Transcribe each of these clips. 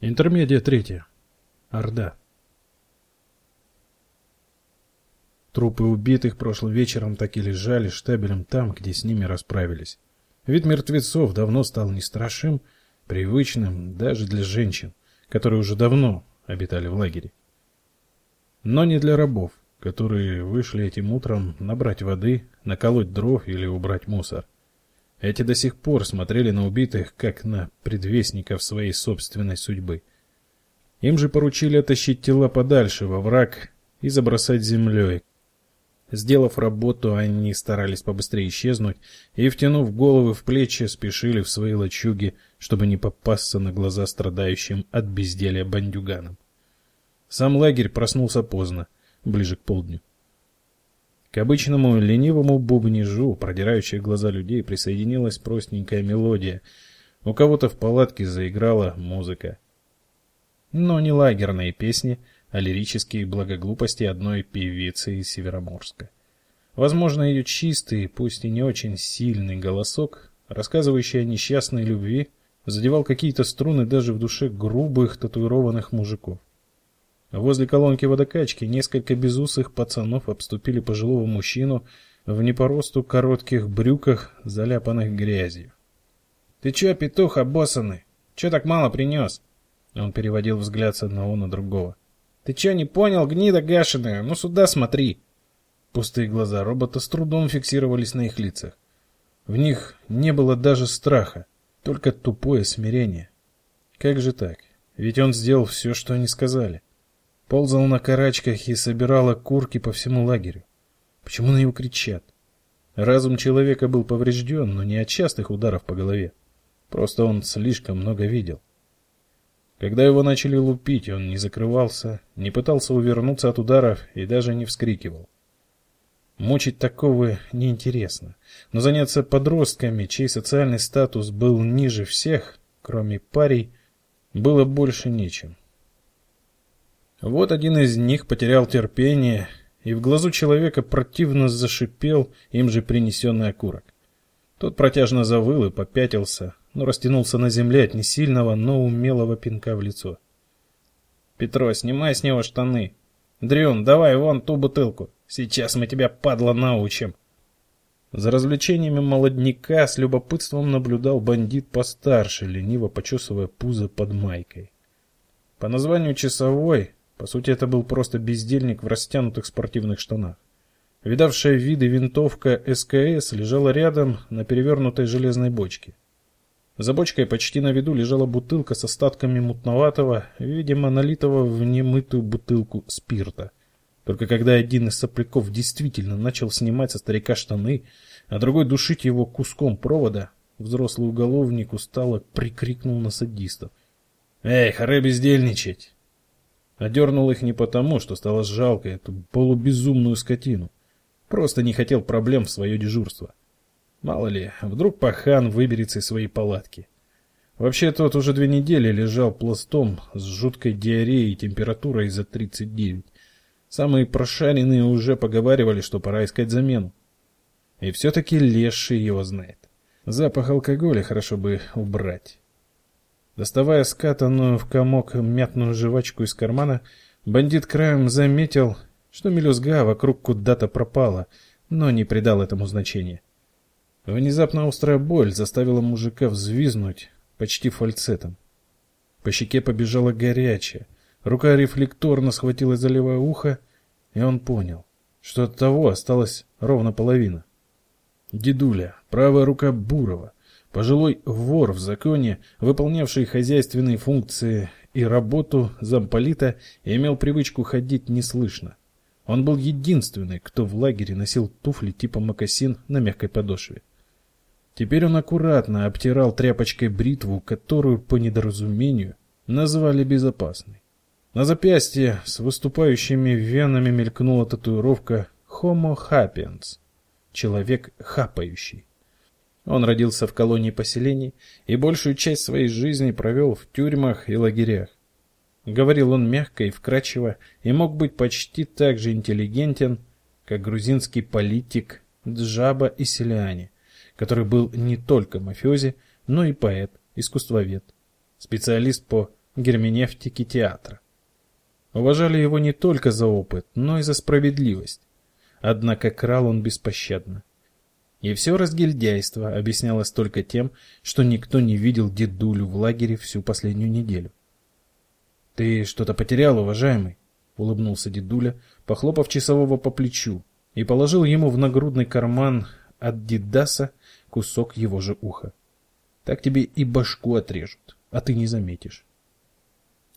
Интермедия третья. Орда. Трупы убитых прошлым вечером так и лежали штабелем там, где с ними расправились. Вид мертвецов давно стал не страшным, привычным даже для женщин, которые уже давно обитали в лагере. Но не для рабов, которые вышли этим утром набрать воды, наколоть дров или убрать мусор. Эти до сих пор смотрели на убитых, как на предвестников своей собственной судьбы. Им же поручили оттащить тела подальше во враг и забросать землей. Сделав работу, они старались побыстрее исчезнуть и, втянув головы в плечи, спешили в свои лачуги, чтобы не попасться на глаза страдающим от безделья бандюганам. Сам лагерь проснулся поздно, ближе к полдню. К обычному ленивому бубнижу, продирающей глаза людей, присоединилась простенькая мелодия. У кого-то в палатке заиграла музыка. Но не лагерные песни, а лирические благоглупости одной певицы из Североморска. Возможно, ее чистый, пусть и не очень сильный голосок, рассказывающий о несчастной любви, задевал какие-то струны даже в душе грубых татуированных мужиков. Возле колонки водокачки несколько безусых пацанов обступили пожилого мужчину в не по росту коротких брюках, заляпанных грязью. «Ты чё, петух обоссанный? Чё так мало принёс?» Он переводил взгляд с одного на другого. «Ты чё, не понял, гнида гашеная? Ну сюда смотри!» Пустые глаза робота с трудом фиксировались на их лицах. В них не было даже страха, только тупое смирение. Как же так? Ведь он сделал все, что они сказали ползал на карачках и собирал окурки по всему лагерю. Почему на него кричат? Разум человека был поврежден, но не от частых ударов по голове. Просто он слишком много видел. Когда его начали лупить, он не закрывался, не пытался увернуться от ударов и даже не вскрикивал. Мучить такого неинтересно, но заняться подростками, чей социальный статус был ниже всех, кроме парей, было больше нечем. Вот один из них потерял терпение, и в глазу человека противно зашипел им же принесенный окурок. Тот протяжно завыл и попятился, но растянулся на земле от несильного, но умелого пинка в лицо. «Петро, снимай с него штаны. Дрюн, давай вон ту бутылку. Сейчас мы тебя, падла, научим». За развлечениями молодняка с любопытством наблюдал бандит постарше, лениво почесывая пузо под майкой. По названию часовой по сути, это был просто бездельник в растянутых спортивных штанах. Видавшая виды винтовка СКС лежала рядом на перевернутой железной бочке. За бочкой почти на виду лежала бутылка с остатками мутноватого, видимо, налитого в немытую бутылку спирта. Только когда один из сопляков действительно начал снимать со старика штаны, а другой душить его куском провода, взрослый уголовник устало прикрикнул на садистов. «Эй, харе бездельничать! Одернул их не потому, что стало жалко эту полубезумную скотину. Просто не хотел проблем в свое дежурство. Мало ли, вдруг пахан выберется из своей палатки. Вообще, тот уже две недели лежал пластом с жуткой диареей и температурой за 39. Самые прошаренные уже поговаривали, что пора искать замену. И все-таки леший его знает. Запах алкоголя хорошо бы убрать. Доставая скатанную в комок мятную жвачку из кармана, бандит краем заметил, что мелюзга вокруг куда-то пропала, но не придал этому значения. Внезапно острая боль заставила мужика взвизнуть почти фальцетом. По щеке побежала горячая, рука рефлекторно схватилась за левое ухо, и он понял, что от того осталась ровно половина. Дедуля, правая рука Бурова, Пожилой вор в законе, выполнявший хозяйственные функции и работу замполита, имел привычку ходить неслышно. Он был единственный, кто в лагере носил туфли типа мокасин на мягкой подошве. Теперь он аккуратно обтирал тряпочкой бритву, которую по недоразумению назвали безопасной. На запястье с выступающими венами мелькнула татуировка Homo sapiens — человек хапающий. Он родился в колонии поселений и большую часть своей жизни провел в тюрьмах и лагерях. Говорил он мягко и вкрадчиво и мог быть почти так же интеллигентен, как грузинский политик Джаба и Селиани, который был не только мафиози, но и поэт, искусствовед, специалист по герменевтики театра. Уважали его не только за опыт, но и за справедливость. Однако крал он беспощадно. И все разгильдяйство объяснялось только тем, что никто не видел дедулю в лагере всю последнюю неделю. «Ты что-то потерял, уважаемый?» — улыбнулся дедуля, похлопав часового по плечу, и положил ему в нагрудный карман от дедаса кусок его же уха. «Так тебе и башку отрежут, а ты не заметишь».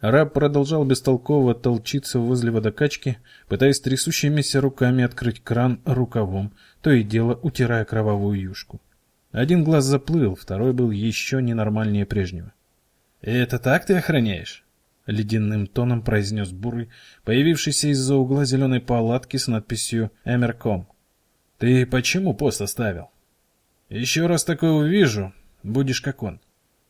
Раб продолжал бестолково толчиться возле водокачки, пытаясь трясущимися руками открыть кран рукавом, то и дело утирая кровавую юшку. Один глаз заплыл, второй был еще ненормальнее прежнего. «Это так ты охраняешь?» — ледяным тоном произнес Бурый, появившийся из-за угла зеленой палатки с надписью «Эмерком». «Ты почему пост оставил?» «Еще раз такое увижу, будешь как он».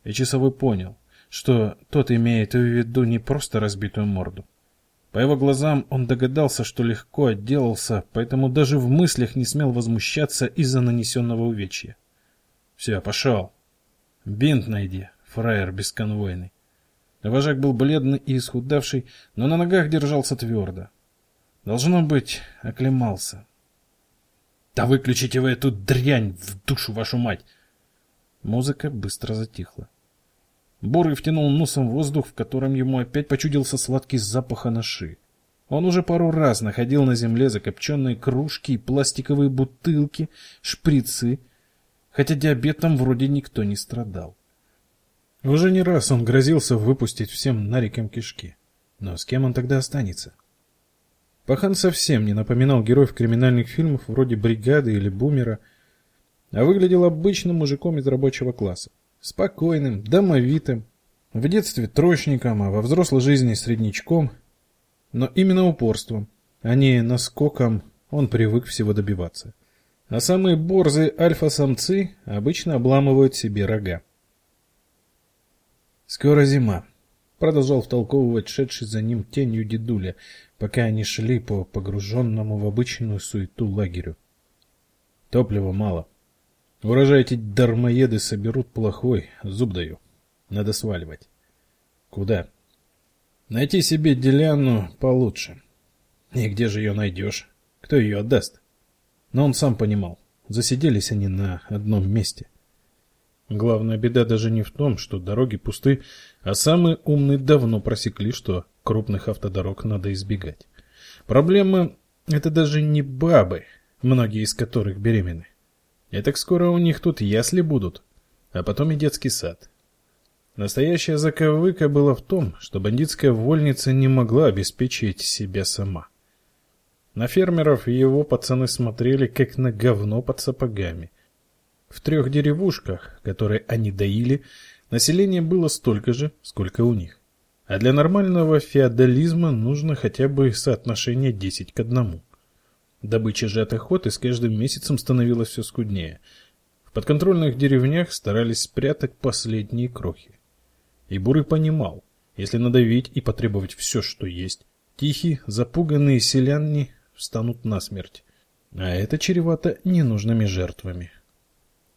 И часовой понял что тот имеет в виду не просто разбитую морду. По его глазам он догадался, что легко отделался, поэтому даже в мыслях не смел возмущаться из-за нанесенного увечья. «Все, пошел. Бинт найди, фраер бесконвойный». Вожак был бледный и исхудавший, но на ногах держался твердо. Должно быть, оклемался. «Да выключите вы эту дрянь в душу вашу мать!» Музыка быстро затихла. Борый втянул носом воздух, в котором ему опять почудился сладкий запах анаши. Он уже пару раз находил на земле закопченные кружки, пластиковые бутылки, шприцы, хотя диабетом вроде никто не страдал. Уже не раз он грозился выпустить всем нариком кишки. Но с кем он тогда останется? Пахан совсем не напоминал героев криминальных фильмов вроде «Бригады» или «Бумера», а выглядел обычным мужиком из рабочего класса спокойным, домовитым, в детстве троечником, а во взрослой жизни среднячком, но именно упорством, а не наскоком он привык всего добиваться. А самые борзые альфа-самцы обычно обламывают себе рога. «Скоро зима», — продолжал втолковывать шедший за ним тенью дедуля, пока они шли по погруженному в обычную суету лагерю. «Топлива мало. Урожай эти дармоеды соберут плохой, зуб даю. Надо сваливать. Куда? Найти себе деляну получше. И где же ее найдешь? Кто ее отдаст? Но он сам понимал, засиделись они на одном месте. Главная беда даже не в том, что дороги пусты, а самые умные давно просекли, что крупных автодорог надо избегать. Проблема — это даже не бабы, многие из которых беременны. И так скоро у них тут ясли будут, а потом и детский сад. Настоящая заковыка была в том, что бандитская вольница не могла обеспечить себя сама. На фермеров его пацаны смотрели как на говно под сапогами. В трех деревушках, которые они доили, население было столько же, сколько у них. А для нормального феодализма нужно хотя бы соотношение 10 к одному. Добыча от охоты с каждым месяцем становилась все скуднее. В подконтрольных деревнях старались спрятать последние крохи. И Бурый понимал, если надавить и потребовать все, что есть, тихие, запуганные селяне встанут насмерть. А это чревато ненужными жертвами.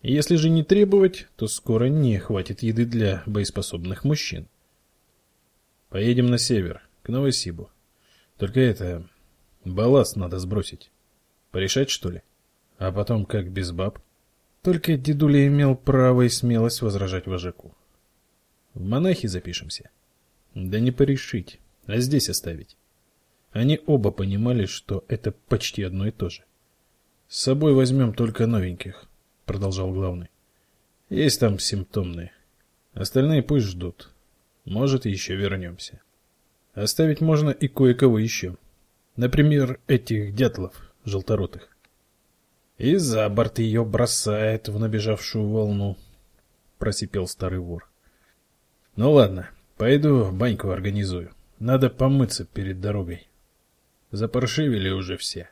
Если же не требовать, то скоро не хватит еды для боеспособных мужчин. Поедем на север, к Новосибу. Только это... балласт надо сбросить. Порешать, что ли? А потом как без баб? Только дедуля имел право и смелость возражать вожаку. В монахи запишемся. Да не порешить, а здесь оставить. Они оба понимали, что это почти одно и то же. С собой возьмем только новеньких, продолжал главный. Есть там симптомные. Остальные пусть ждут. Может, еще вернемся. Оставить можно и кое-кого еще. Например, этих дятлов желторотых. И за борт ее бросает в набежавшую волну, просипел старый вор. Ну ладно, пойду баньку организую. Надо помыться перед дорогой. Запаршивили уже все.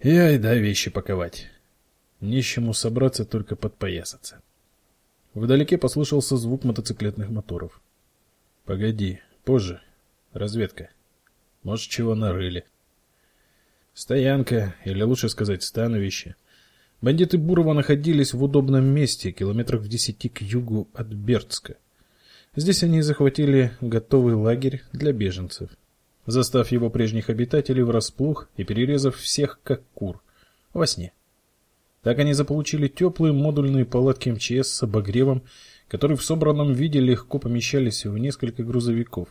И айда вещи паковать. Нищему собраться только подпоясаться. Вдалеке послышался звук мотоциклетных моторов. Погоди, позже. Разведка. Может, чего нарыли. Стоянка, или лучше сказать, становище. Бандиты Бурова находились в удобном месте, километрах в десяти к югу от Бердска. Здесь они захватили готовый лагерь для беженцев, застав его прежних обитателей врасплох и перерезав всех как кур во сне. Так они заполучили теплые модульные палатки МЧС с обогревом, которые в собранном виде легко помещались в несколько грузовиков,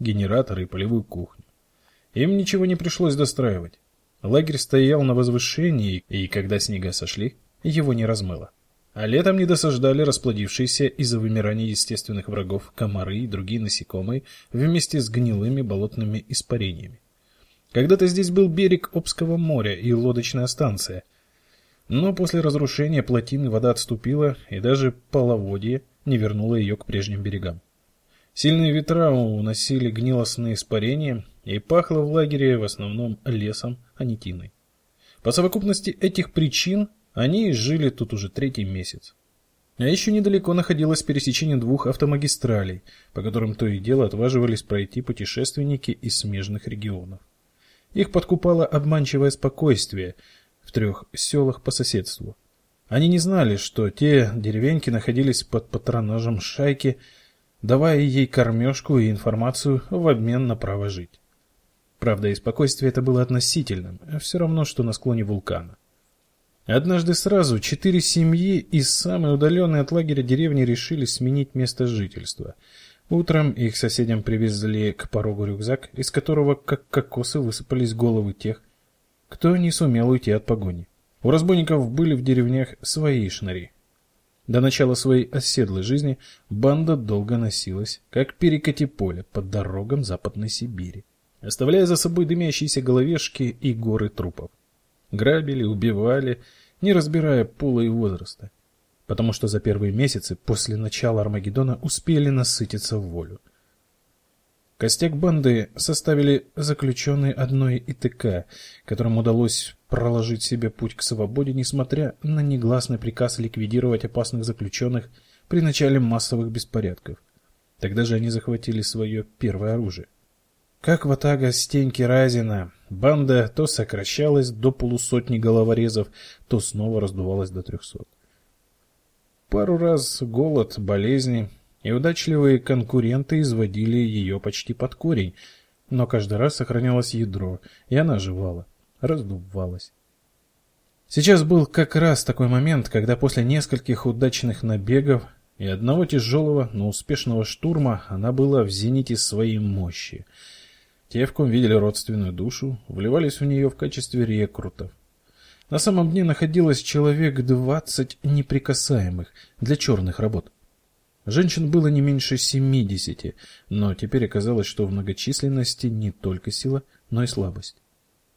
генераторы и полевую кухню. Им ничего не пришлось достраивать. Лагерь стоял на возвышении, и когда снега сошли, его не размыло. А летом не досаждали расплодившиеся из-за вымирания естественных врагов комары и другие насекомые вместе с гнилыми болотными испарениями. Когда-то здесь был берег Обского моря и лодочная станция. Но после разрушения плотины вода отступила, и даже половодье не вернуло ее к прежним берегам. Сильные ветра уносили гнилостные испарения, и пахло в лагере в основном лесом, а не тиной. По совокупности этих причин они жили тут уже третий месяц. А еще недалеко находилось пересечение двух автомагистралей, по которым то и дело отваживались пройти путешественники из смежных регионов. Их подкупало обманчивое спокойствие в трех селах по соседству. Они не знали, что те деревеньки находились под патронажем шайки, давая ей кормежку и информацию в обмен на право жить. Правда, и спокойствие это было относительным, все равно, что на склоне вулкана. Однажды сразу четыре семьи из самой удаленной от лагеря деревни решили сменить место жительства. Утром их соседям привезли к порогу рюкзак, из которого как кокосы высыпались головы тех, кто не сумел уйти от погони. У разбойников были в деревнях свои шнари. До начала своей оседлой жизни банда долго носилась, как перекати поле под дорогам Западной Сибири, оставляя за собой дымящиеся головешки и горы трупов. Грабили, убивали, не разбирая пола и возраста. Потому что за первые месяцы после начала Армагеддона успели насытиться волю. Костяк банды составили заключенные одной ИТК, которым удалось проложить себе путь к свободе, несмотря на негласный приказ ликвидировать опасных заключенных при начале массовых беспорядков. Тогда же они захватили свое первое оружие. Как ватага Стеньки Разина, Банда то сокращалась до полусотни головорезов, то снова раздувалась до трехсот. Пару раз голод, болезни и удачливые конкуренты изводили ее почти под корень, но каждый раз сохранялось ядро, и она оживала, раздувалась. Сейчас был как раз такой момент, когда после нескольких удачных набегов и одного тяжелого, но успешного штурма она была в зените своей мощи — те, в ком видели родственную душу, вливались в нее в качестве рекрутов. На самом дне находилось человек двадцать неприкасаемых для черных работ. Женщин было не меньше семидесяти, но теперь оказалось, что в многочисленности не только сила, но и слабость.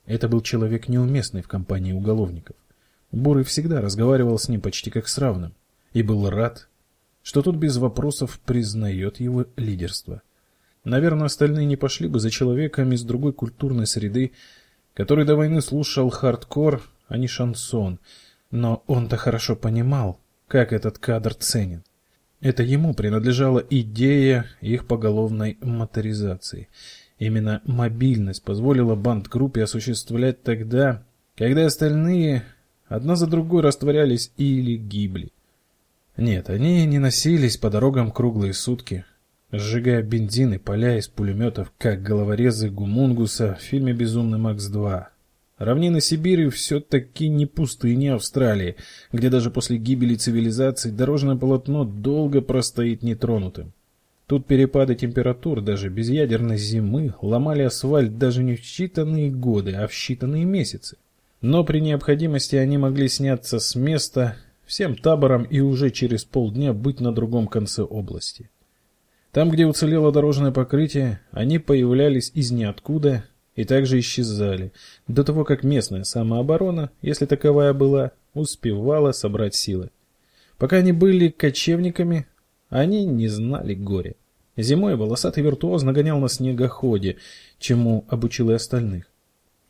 Это был человек неуместный в компании уголовников. Бурый всегда разговаривал с ним почти как с равным и был рад, что тот без вопросов признает его лидерство. Наверное, остальные не пошли бы за человеком из другой культурной среды, который до войны слушал хардкор, а не шансон. Но он-то хорошо понимал, как этот кадр ценен. Это ему принадлежала идея их поголовной моторизации. Именно мобильность позволила банд-группе осуществлять тогда, когда остальные одна за другой растворялись или гибли. Нет, они не носились по дорогам круглые сутки, сжигая бензин и поля из пулеметов, как головорезы Гумунгуса в фильме «Безумный Макс 2». Равнины Сибири все-таки не пустыни Австралии, где даже после гибели цивилизации дорожное полотно долго простоит нетронутым. Тут перепады температур даже без ядерной зимы ломали асфальт даже не в считанные годы, а в считанные месяцы. Но при необходимости они могли сняться с места всем табором и уже через полдня быть на другом конце области. Там, где уцелело дорожное покрытие, они появлялись из ниоткуда и также исчезали, до того как местная самооборона, если таковая была, успевала собрать силы. Пока они были кочевниками, они не знали горя. Зимой волосатый виртуоз нагонял на снегоходе, чему обучил и остальных.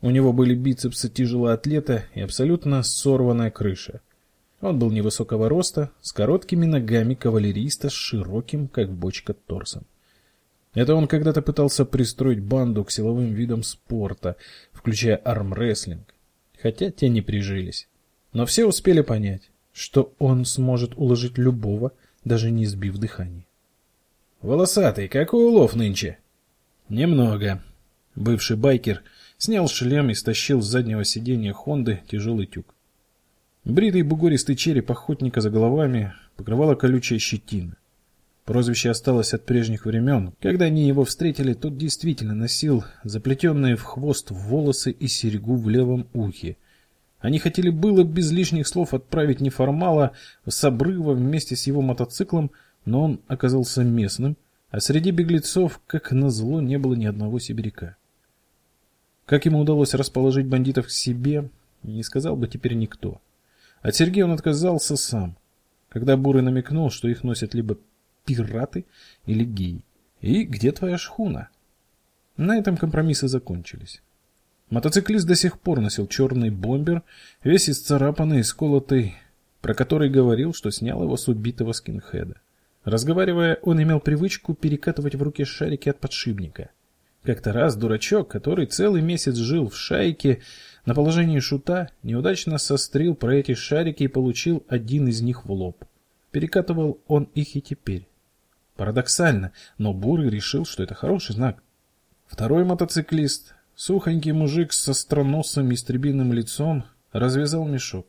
У него были бицепсы тяжелоатлета и абсолютно сорванная крыша. Он был невысокого роста, с короткими ногами кавалериста с широким, как бочка, торсом. Это он когда-то пытался пристроить банду к силовым видам спорта, включая армрестлинг, хотя те не прижились. Но все успели понять, что он сможет уложить любого, даже не сбив дыхания. Волосатый, какой улов нынче? Немного. Бывший байкер снял шлем и стащил с заднего сиденья Хонды тяжелый тюк. Бритый бугористый череп охотника за головами покрывала колючая щетина. Прозвище осталось от прежних времен. Когда они его встретили, тот действительно носил заплетенные в хвост волосы и серьгу в левом ухе. Они хотели было без лишних слов отправить неформала с обрыва вместе с его мотоциклом, но он оказался местным, а среди беглецов, как назло, не было ни одного сибиряка. Как ему удалось расположить бандитов к себе, не сказал бы теперь никто. От Сергея он отказался сам, когда Бурый намекнул, что их носят либо пираты или геи. И где твоя шхуна? На этом компромиссы закончились. Мотоциклист до сих пор носил черный бомбер, весь исцарапанный и сколотый, про который говорил, что снял его с убитого скинхеда. Разговаривая, он имел привычку перекатывать в руке шарики от подшипника. Как-то раз дурачок, который целый месяц жил в шайке на положении шута, неудачно сострил про эти шарики и получил один из них в лоб. Перекатывал он их и теперь. Парадоксально, но Бурый решил, что это хороший знак. Второй мотоциклист, сухонький мужик с остроносым истребиным лицом, развязал мешок.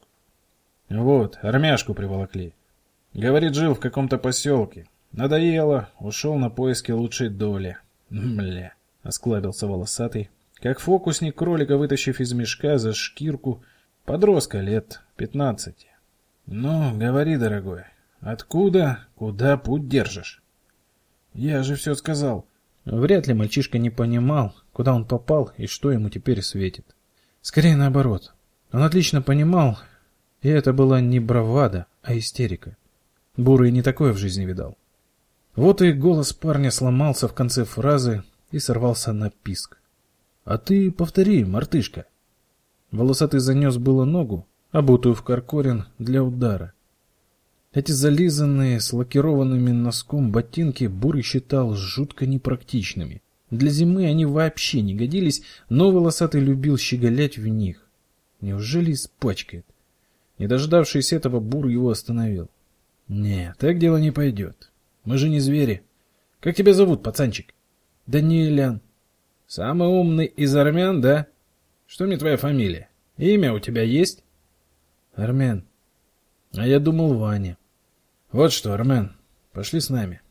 Вот, армяшку приволокли. Говорит, жил в каком-то поселке. Надоело, ушел на поиски лучшей доли. Бля, осклабился волосатый, как фокусник кролика, вытащив из мешка за шкирку подростка лет пятнадцати. Ну, говори, дорогой, откуда, куда путь держишь? Я же все сказал. Вряд ли мальчишка не понимал, куда он попал и что ему теперь светит. Скорее наоборот. Он отлично понимал, и это была не бравада, а истерика. Бурый не такое в жизни видал. Вот и голос парня сломался в конце фразы и сорвался на писк. «А ты повтори, мартышка!» Волосатый занес было ногу, обутую в каркорин для удара. Эти зализанные с лакированными носком ботинки Бурый считал жутко непрактичными. Для зимы они вообще не годились, но волосатый любил щеголять в них. Неужели испачкает? Не дождавшись этого, Бур его остановил. «Не, так дело не пойдет. Мы же не звери. Как тебя зовут, пацанчик?» «Даниэлян». «Самый умный из армян, да? Что мне твоя фамилия? Имя у тебя есть?» «Армян». «А я думал, Ваня». Вот что, Армен, пошли с нами.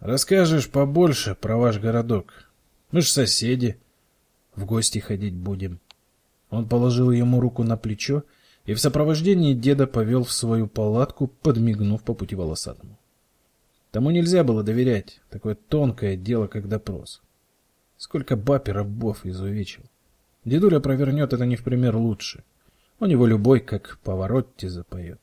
Расскажешь побольше про ваш городок. Мы ж соседи. В гости ходить будем. Он положил ему руку на плечо и в сопровождении деда повел в свою палатку, подмигнув по пути волосатому. Тому нельзя было доверять, такое тонкое дело, как допрос. Сколько баб и рабов изувечил. Дедуля провернет это не в пример лучше. У него любой, как поворотте, запоет.